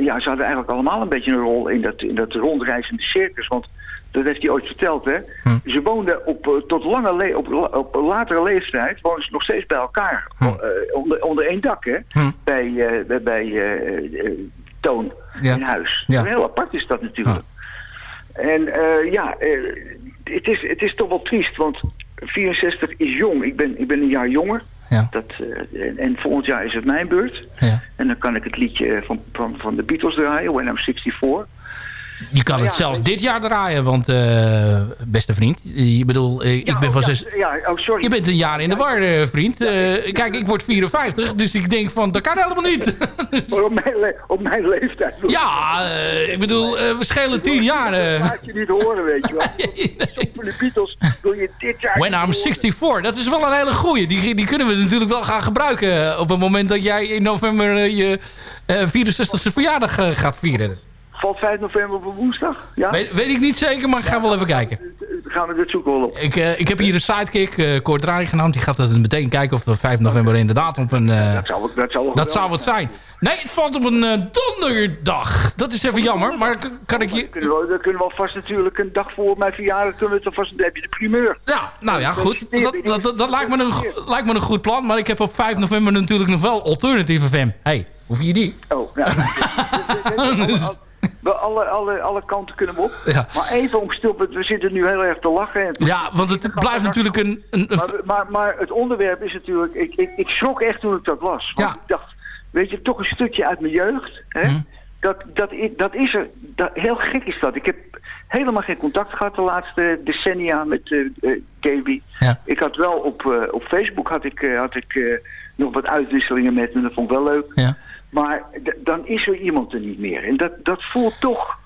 ja, ze hadden eigenlijk allemaal een beetje een rol in dat, in dat rondreizende circus. Want dat heeft hij ooit verteld, hè. Ze woonden op, tot lange le op, op latere leeftijd woonden ze nog steeds bij elkaar. onder, onder één dak, hè. Bij, bij, Toon Ja. in huis. Ja. Heel apart is dat natuurlijk. En eh, ja, eh, het, is, het is toch wel triest, want 64 is jong. Ik ben, ik ben een jaar jonger. Ja. Dat, eh, en, en volgend jaar is het mijn beurt. Ja. En dan kan ik het liedje van, van, van de Beatles draaien, When I'm 64. Je kan het zelfs dit jaar draaien, want eh, beste vriend. Je bedoel, eh, ik ben van zes... Ja, oh, sorry. Je bent een jaar in de war, eh, vriend. Kijk, ik word 54, dus ik denk van, dat kan helemaal niet. Maar op mijn, op mijn leeftijd. Ja, ik bedoel, we schelen tien jaar. Dat laat je niet horen, weet je wel. Voor de Beatles wil je dit jaar... When I'm horen. 64, dat is wel een hele goeie. Die, die kunnen we natuurlijk wel gaan gebruiken op het moment dat jij in november je eh 64ste verjaardag gaat vieren. Valt 5 november op een woensdag? Ja? Weet, weet ik niet zeker, maar ik ga wel even kijken. Gaan we dit zoeken wel op. Ik, eh, ik heb hier een sidekick, eh Kort Draai genaamd. Die gaat dat meteen kijken of dat 5 november inderdaad op een... eh, Dat zou, dat zou, dat zou wat zijn. Nee, het valt op een donderdag. Dat is even jammer, maar kan ik je... Dan kunnen, we, dan kunnen we alvast natuurlijk een dag voor mijn verjaardag... kunnen we het alvast, dan heb je de primeur. Ja, nou ja, goed. Dat, dat, dat, dat lijkt, me een, lijkt me een goed plan. Maar ik heb op 5 november natuurlijk nog wel Alternative FM. hey, hoe vind je die? Oh, ja. alle, alle, alle, alle, kanten kunnen we op. Ja. Maar even om stil, we zitten nu heel erg te lachen. En Ja, want het blijft natuurlijk een... een, Maar, maar, maar het onderwerp is natuurlijk... Ik, ik, ik schrok echt toen ik dat las. Want ik dacht, weet je, toch een stukje uit mijn jeugd. Hè? Hm. Dat, dat, dat is er... Dat, heel gek is dat. Ik heb helemaal geen contact gehad de laatste decennia met Gaby. Ja. Ik had wel op, eh, op Facebook had ik, had ik nog wat uitwisselingen met en dat vond ik wel leuk. Ja. Maar dan is er iemand er niet meer. En dat, dat voelt toch...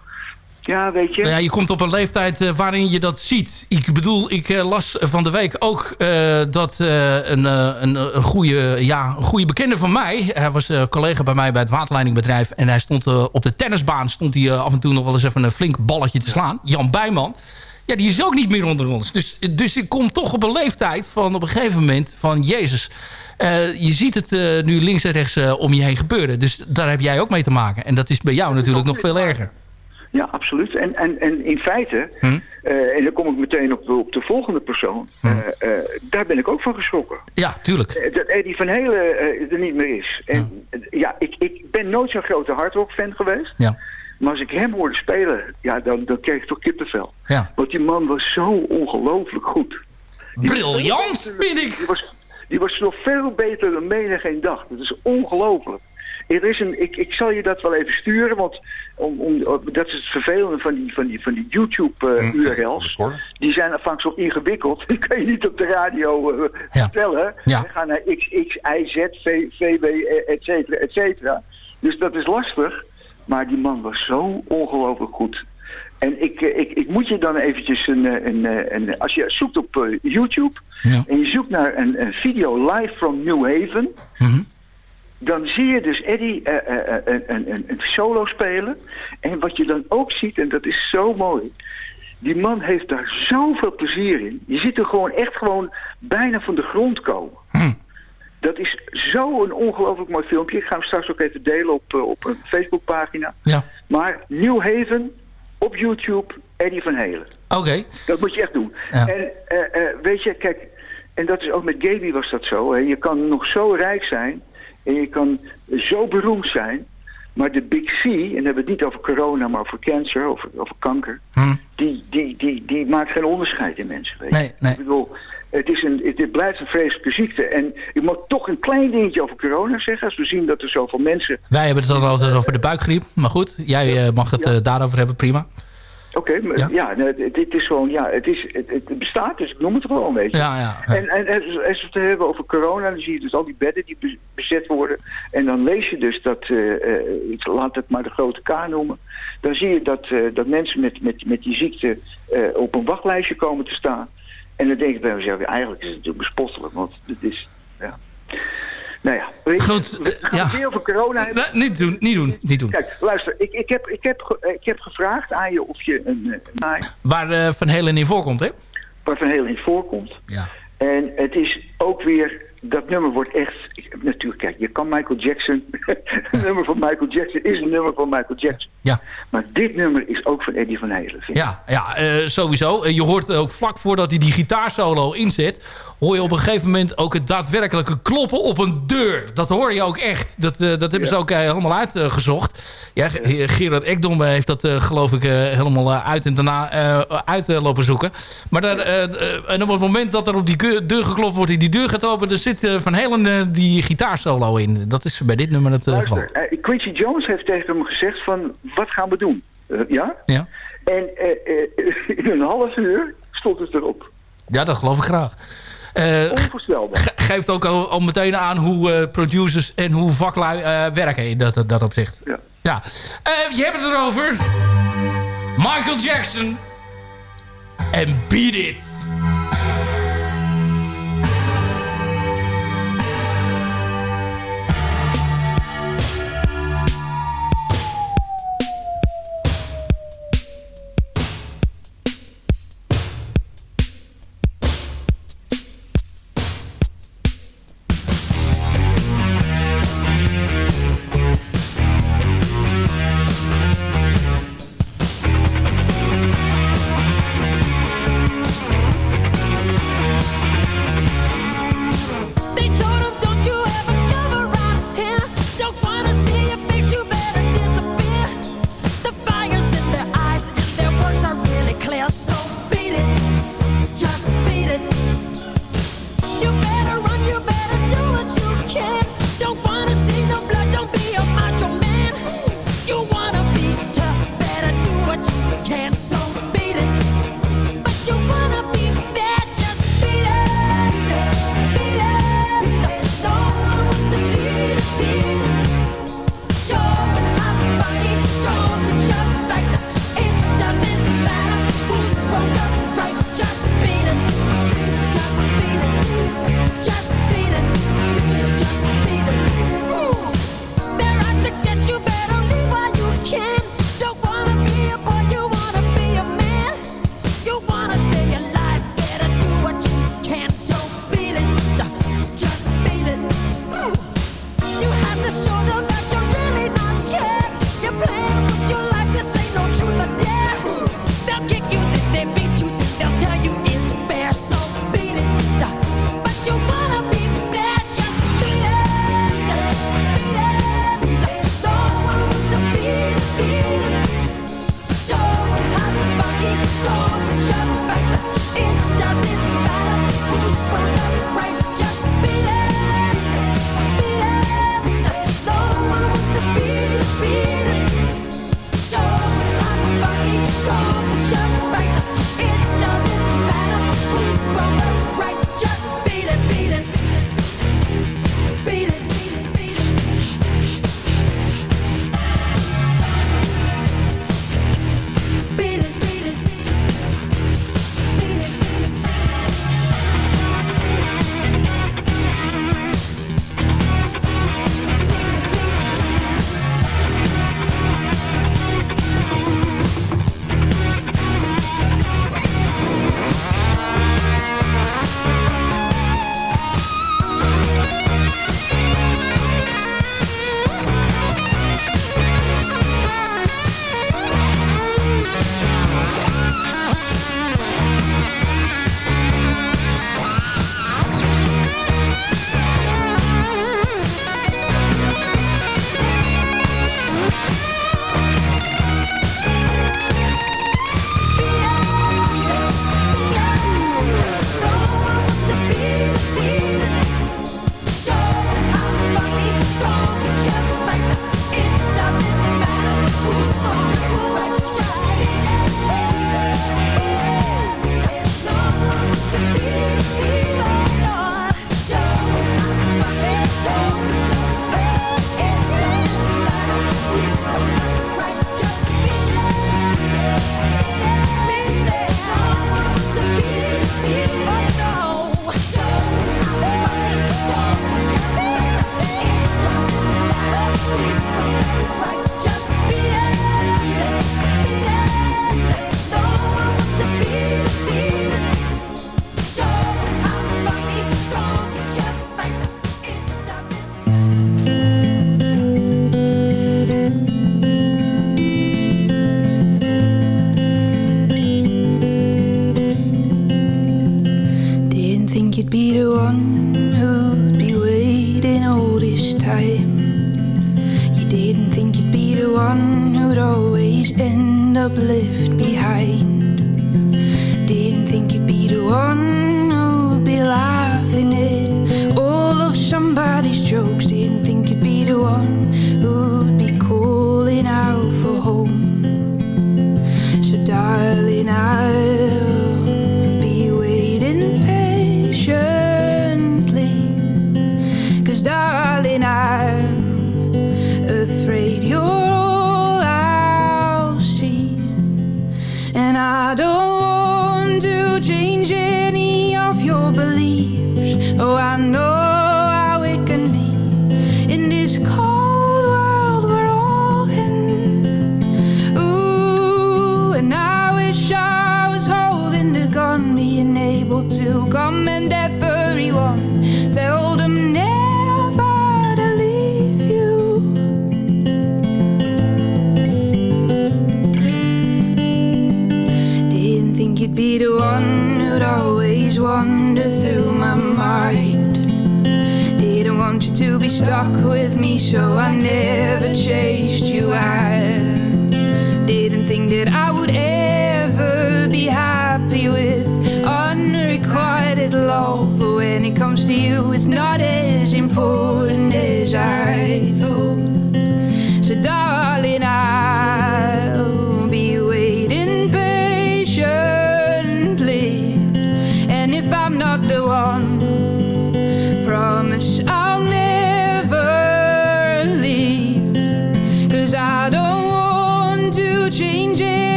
Ja, weet je... Nou ja, je komt op een leeftijd eh, waarin je dat ziet. Ik bedoel, ik eh, las van de week ook eh, dat een, een, een, goede, ja, een goede bekende van mij... hij was collega bij mij bij het waterleidingbedrijf... en hij stond op de tennisbaan stond hij, af en toe nog wel eens even een flink balletje te slaan. Jan Bijman. Ja, die is ook niet meer onder ons. Dus, dus ik kom toch op een leeftijd van op een gegeven moment van... Jezus, je ziet het eh, nu links en rechts eh, om je heen gebeuren. Dus daar heb jij ook mee te maken. En dat is bij jou natuurlijk nog veel erger. Ja, absoluut. En, en, en in feite, Hm? eh, en dan kom ik meteen op de, op de volgende persoon, eh, eh, daar ben ik ook van geschrokken. Ja, tuurlijk. Eh, Dat Eddie van Helen eh, er niet meer is. En eh, ja, ik, ik ben nooit zo'n grote hardrock-fan geweest. Ja. Maar als ik hem hoorde spelen, ja, dan, dan kreeg ik toch kippenvel. Ja. Want die man was zo ongelooflijk goed. Die Briljant, vind Die was, die was nog veel beter dan menig geen dag. Dat is ongelooflijk. Er is een, ik, ik zal je dat wel even sturen, want om, om, dat is het vervelende van die, van die, van die YouTube-URL's. die zijn vaak zo ingewikkeld. Die kan je niet op de radio eh, vertellen. Ja. We gaan naar X, X, Y, Z, V, VW, et cetera, et cetera. Dus dat is lastig. Maar die man was zo ongelooflijk goed. En ik, eh, ik, ik moet je dan eventjes een... eh, een, eh, een als je zoekt op YouTube... en je zoekt naar een, een video live from New Haven... dan zie je dus Eddie een, een, een, solo spelen. En wat je dan ook ziet, en dat is zo mooi... die man heeft daar zoveel plezier in. Je ziet er gewoon echt gewoon bijna van de grond komen. Dat is zo'n ongelooflijk mooi filmpje. Ik ga hem straks ook even delen op, op een Facebookpagina. Ja. Maar New Haven op YouTube, Eddie van Helen. Oké. Dat moet je echt doen. Ja. En eh, eh, weet je, kijk, en dat is ook met Gaby was dat zo. Hè. Je kan nog zo rijk zijn en je kan zo beroemd zijn. Maar de Big C, en dan hebben we het niet over corona, maar over cancer, over, over kanker. Die, die, die, die maakt geen onderscheid in mensen. Weet je. Nee, nee. Ik bedoel, het, is een, het, het blijft een vreselijke ziekte. En ik moet toch een klein dingetje over corona zeggen. Als we zien dat er zoveel mensen Wij hebben het dan altijd over de buikgriep. Maar goed, jij eh, mag het eh, daarover hebben, prima. Oké, maar ja, dit- dit is gewoon, ja, het, is, het, het bestaat, dus ik noem het gewoon, weet je. Ja, ja, ja. En, en als, we het hebben over corona, dan zie je dus al die bedden die be- bezet worden. En dan lees je dus dat, eh, eh, ik laat het maar de grote K noemen. Dan zie je dat, eh, dat mensen met, met, met die ziekte eh, op een wachtlijstje komen te staan. En dan denk ik bij mezelf, ja, eigenlijk is het natuurlijk bespottelijk, want het is, ja. Nou ja, weet je, we gaan ja. weer over corona hebben. Nee, niet doen, niet doen, niet doen. Kijk, luister, ik, ik, heb, ik, heb, ik heb gevraagd aan je of je een, eh, een Waar eh, Van Helen in voorkomt, hè? waar Van Helen in voorkomt. Ja. En het is ook weer dat nummer wordt echt... natuurlijk, kijk, je kan Michael Jackson... een nummer van Michael Jackson is een nummer van Michael Jackson. Ja. Maar dit nummer is ook van Eddie van ik. Ja, ja eh, sowieso. En je hoort ook vlak voordat hij die gitaarsolo inzet... hoor je op een gegeven moment ook het daadwerkelijke kloppen op een deur. Dat hoor je ook echt. Dat, eh, dat hebben ze ook eh, helemaal uitgezocht. ja, Ge- Gerard Ekdom heeft dat eh, geloof ik eh, helemaal eh, uit en daarna eh, uit eh, lopen zoeken. Maar daar, eh, eh, en op het moment dat er op die deur geklopt wordt... en die deur gaat open, er zit eh, Van Helen eh, die gitaarsolo in. Dat is bij dit nummer het eh, geval. Quincy Jones heeft tegen hem gezegd van, wat gaan we doen? Ja? Ja. En in een half uur stond het erop. Ja, dat geloof ik graag. Eh, Onvoorstelbaar. ge- geeft ook al, al meteen aan hoe producers en hoe vaklui werken in dat, dat opzicht. Ja. ja. Je hebt het erover. Michael Jackson. En Beat It.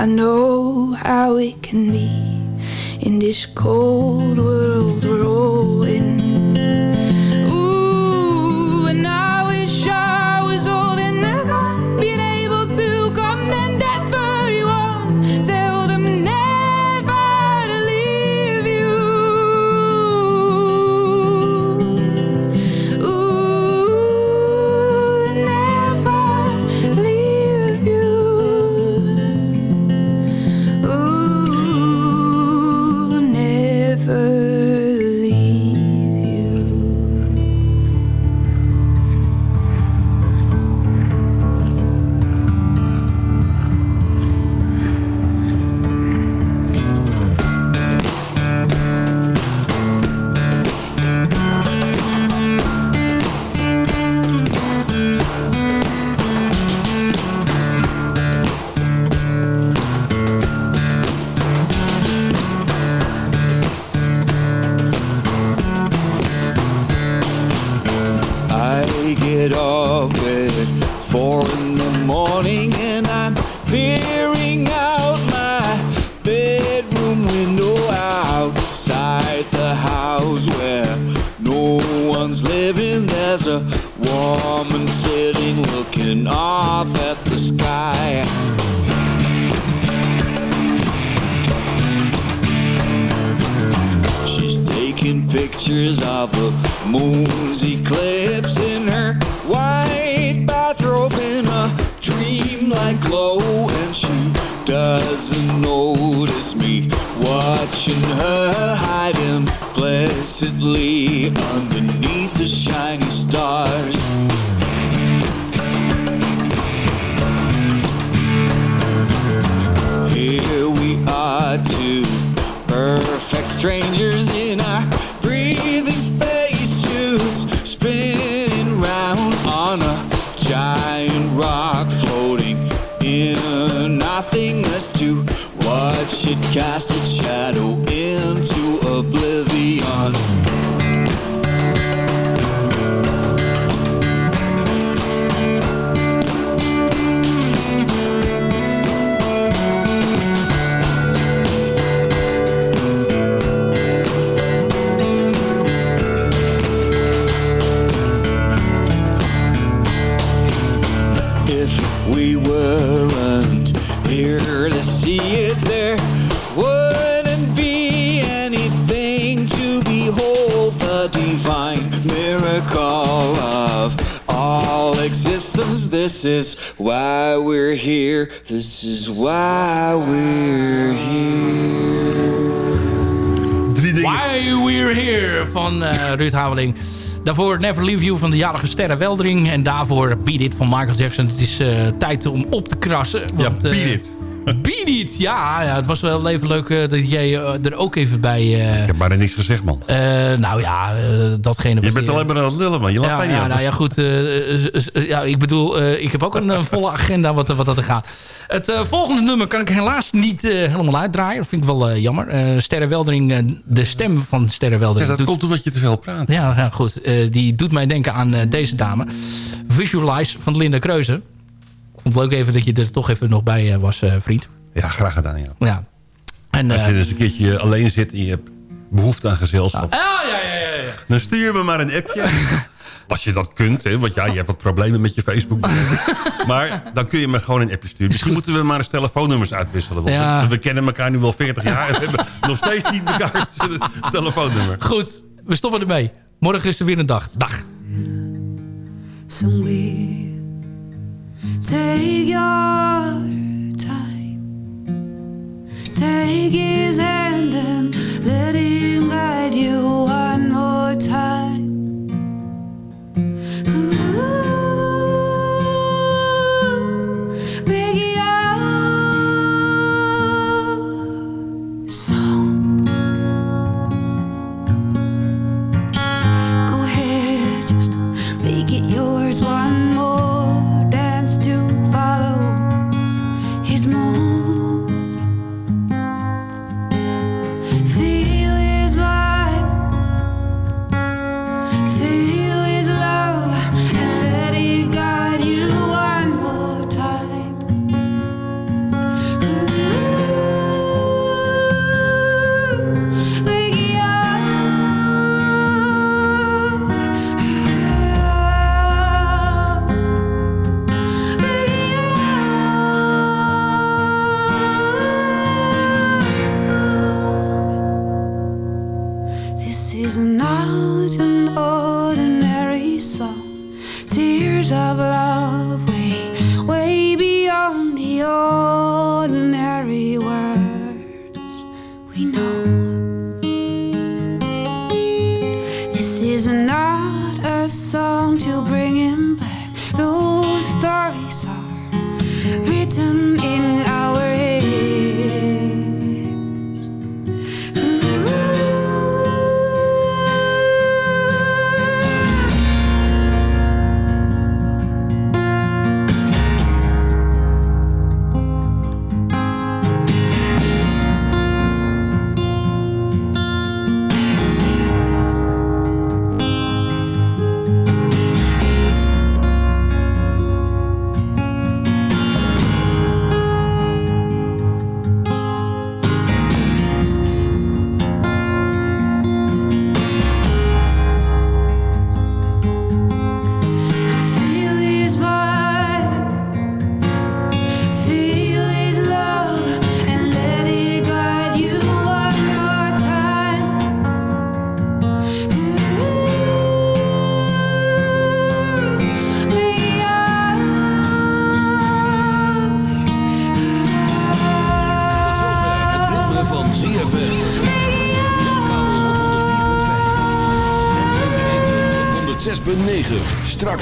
I know how it can be in this cold. living. There's a woman sitting looking off at the sky. She's taking pictures of the moon's eclipse in her white bathrobe in a dreamlike glow, and she doesn't notice me watching her hide implicitly underneath the shiny stars. Here we are, two perfect strangers in our breathing spacesuits, spinning round on a giant rock floating in nothingness to what should cast its shadow into oblivion. Call of all existence. This is why we're here. This is why we're here. Why we're here van eh, Ruud Hameling. Daarvoor Never Leave You van de jarige Sterren Weldering. En daarvoor Beat It van Michael Jackson. Het is eh, tijd om op te krassen. Want, ja, Beat eh, It. Beat It, ja, ja. Het was wel even leuk eh, dat jij eh, er ook even bij... eh, Ik heb bijna niks gezegd, man. nou ja, datgene Je bent alleen maar aan het lullen, man. Je laat ja, mij niet ja, aan. nou ja, goed. ja, ik bedoel, ik heb ook een volle agenda wat, wat dat er gaat. Het volgende nummer kan ik helaas niet helemaal uitdraaien. Dat vind ik wel jammer. Sterre Weldering, de stem van Sterre Ja, Weldering. dat doet- komt omdat je te veel praat. ja, ja, goed. Die doet mij denken aan deze dame. Visualize van Linda Kreuzen. Ik vond het leuk even dat je er toch even nog bij eh, was, eh, vriend. Ja, graag gedaan, ja. Ja. En, Als eh, je dus een keertje alleen zit en je hebt behoefte aan gezelschap... ah, ja, ja, ja, ja. dan stuur me maar een appje. Als je dat kunt, hè, want ja, je hebt wat problemen met je Facebook. maar dan kun je me gewoon een appje sturen. Misschien moeten we maar eens telefoonnummers uitwisselen. Want Ja. we, we kennen elkaar nu al 40 jaar... en hebben nog steeds niet elkaar telefoonnummer. Goed, we stoppen ermee. Morgen is er weer een dag. Dag. somewhere. Take your time. Take his hand and let him guide you one more time.